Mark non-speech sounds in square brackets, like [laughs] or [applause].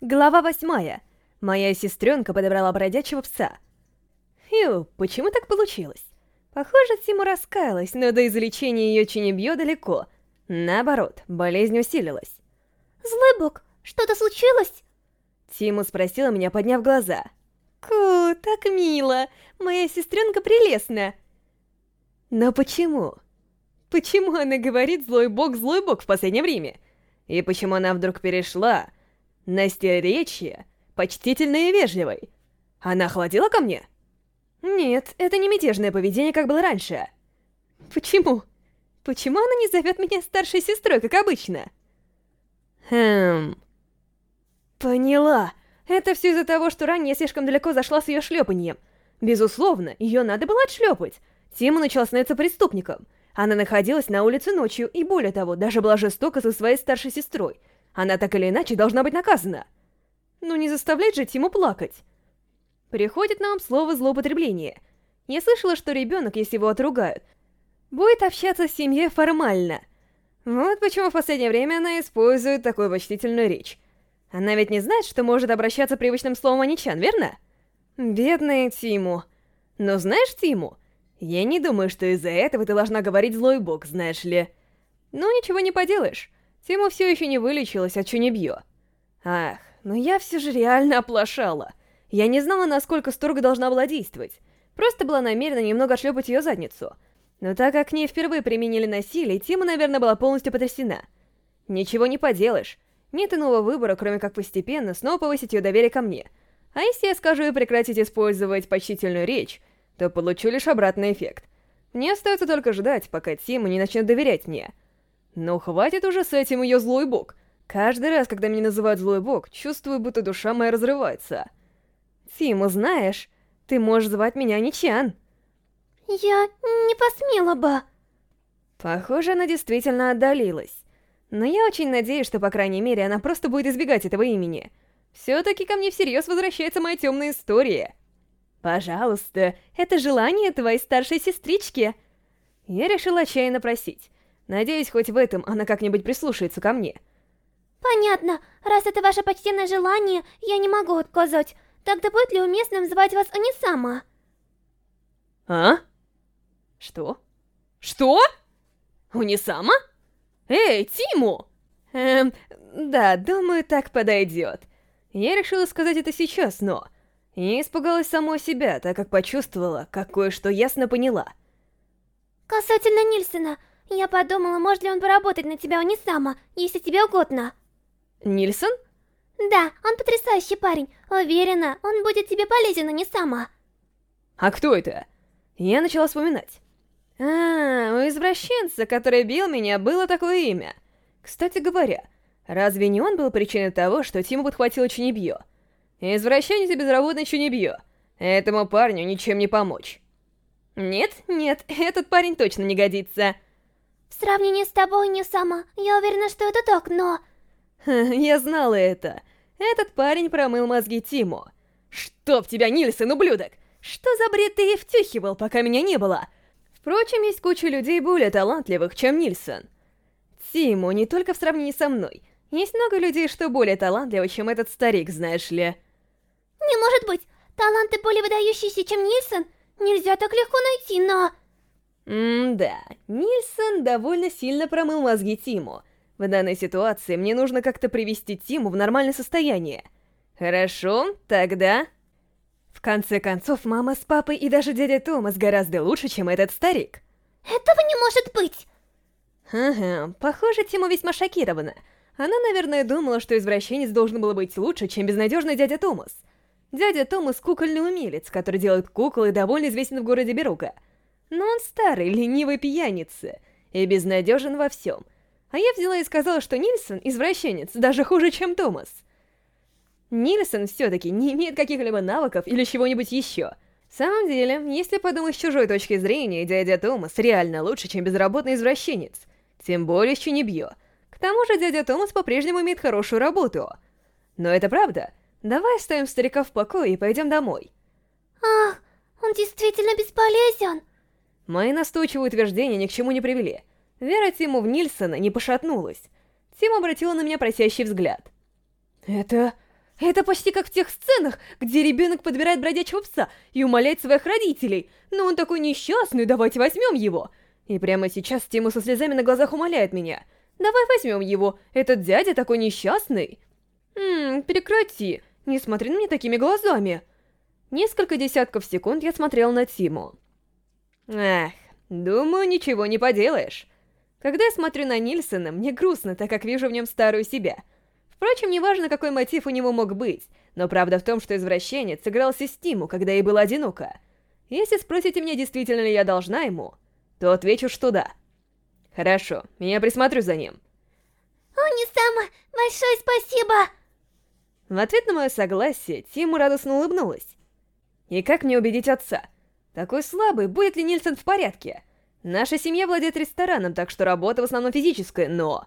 Глава восьмая. Моя сестренка подобрала бродячего пса. Ю, почему так получилось? Похоже, Тиму раскаялась, но до излечения ее Чинебьё далеко. Наоборот, болезнь усилилась. Злой бог, что-то случилось? Тиму спросила меня, подняв глаза. Ку, так мило. Моя сестренка прелестна. Но почему? Почему она говорит «злой бог, злой бог» в последнее время? И почему она вдруг перешла на стиль речи, почтительной и вежливой? Она охладила ко мне? Нет, это не мятежное поведение, как было раньше. Почему? Почему она не зовет меня старшей сестрой, как обычно? Хм... Поняла. Это все из-за того, что ранее слишком далеко зашла с ее шлепаньем. Безусловно, ее надо было отшлепать. Тима начала становиться преступником. Она находилась на улице ночью и, более того, даже была жестока со своей старшей сестрой. Она так или иначе должна быть наказана. Ну не заставлять же Тиму плакать. Приходит нам слово «злоупотребление». Я слышала, что ребенок, если его отругают, будет общаться с семьей формально. Вот почему в последнее время она использует такую почтительную речь. Она ведь не знает, что может обращаться привычным словом Аничан, верно? Бедная Тиму. Но знаешь Тиму, я не думаю, что из-за этого ты должна говорить злой бог, знаешь ли. Ну, ничего не поделаешь. Тима все еще не вылечилась от Чунебьё. Ах, но я все же реально оплошала. Я не знала, насколько строго должна была действовать. Просто была намерена немного отшлепать ее задницу. Но так как к ней впервые применили насилие, Тима, наверное, была полностью потрясена. Ничего не поделаешь. Нет иного выбора, кроме как постепенно снова повысить ее доверие ко мне. А если я скажу ей прекратить использовать почтительную речь, то получу лишь обратный эффект. Мне остается только ждать, пока Тима не начнет доверять мне. Но хватит уже с этим ее злой бог. Каждый раз, когда меня называют злой бог, чувствую, будто душа моя разрывается. Тима, знаешь, ты можешь звать меня Ничан. Я не посмела бы. Похоже, она действительно отдалилась. Но я очень надеюсь, что, по крайней мере, она просто будет избегать этого имени. Все-таки ко мне всерьез возвращается моя темная история. «Пожалуйста, это желание твоей старшей сестрички!» Я решила отчаянно просить. Надеюсь, хоть в этом она как-нибудь прислушается ко мне. «Понятно. Раз это ваше почтенное желание, я не могу отказать. Тогда будет ли уместным звать вас Анисама?» «А? Что? Что? Унисама? Эй, Тиму!» «Эм, да, думаю, так подойдет. Я решила сказать это сейчас, но... И испугалась самой себя, так как почувствовала, как кое-что ясно поняла. Касательно Нильсона, я подумала, может ли он поработать на тебя у Нисама, если тебе угодно. Нильсон? Да, он потрясающий парень. Уверена, он будет тебе полезен у Нисама. А кто это? Я начала вспоминать. А, у извращенца, который бил меня, было такое имя. Кстати говоря, разве не он был причиной того, что Тима подхватила Чунибьё? Извращенец и безработный Чунибьё. Этому парню ничем не помочь. Нет, нет, этот парень точно не годится. В сравнении с тобой не сама. Я уверена, что это так, но... [laughs] Я знала это. Этот парень промыл мозги Тиму. Чтоб тебя, Нильсон, ублюдок! Что за бред ты и втюхивал, пока меня не было? Впрочем, есть куча людей более талантливых, чем Нильсон. Тиму не только в сравнении со мной. Есть много людей, что более талантливы, чем этот старик, знаешь ли. Не может быть! Таланты более выдающиеся, чем Нильсон, нельзя так легко найти, но... М-да, Нильсон довольно сильно промыл мозги Тиму. В данной ситуации мне нужно как-то привести Тиму в нормальное состояние. Хорошо, тогда... В конце концов, мама с папой и даже дядя Томас гораздо лучше, чем этот старик. Этого не может быть! Ага, похоже, Тима весьма шокирована. Она, наверное, думала, что извращенец должен был быть лучше, чем безнадежный дядя Томас. Дядя Томас — кукольный умелец, который делает кукол и довольно известен в городе Берука. Но он старый, ленивый пьяница и безнадежен во всем. А я взяла и сказала, что Нильсон — извращенец, даже хуже, чем Томас. Нильсон все-таки не имеет каких-либо навыков или чего-нибудь еще. В самом деле, если подумать с чужой точки зрения, дядя Томас реально лучше, чем безработный извращенец. Тем более с Чунибьё. К тому же дядя Томас по-прежнему имеет хорошую работу. Но это правда — Давай оставим старика в покое и пойдем домой. Ах, он действительно бесполезен. Мои настойчивые утверждения ни к чему не привели. Вера Тиму в Нильсона не пошатнулась. Тим обратила на меня просящий взгляд. «Это... Это почти как в тех сценах, где ребенок подбирает бродячего пса и умоляет своих родителей. Но он такой несчастный, давайте возьмем его. И прямо сейчас Тиму со слезами на глазах умоляет меня. Давай возьмем его, этот дядя такой несчастный. Ммм, прекрати, не смотри на меня такими глазами. Несколько десятков секунд я смотрел на Тиму. Эх, думаю, ничего не поделаешь. Когда я смотрю на Нильсона, мне грустно, так как вижу в нем старую себя. Впрочем, неважно, какой мотив у него мог быть, но правда в том, что извращенец сыграл систему, когда ей было одиноко. Если спросите меня, действительно ли я должна ему, то отвечу, что да. Хорошо, я присмотрю за ним. Уни-сама, большое спасибо! В ответ на мое согласие, Тиму радостно улыбнулась. И как мне убедить отца? Такой слабый, будет ли Нильсон в порядке? Наша семья владеет рестораном, так что работа в основном физическая, но...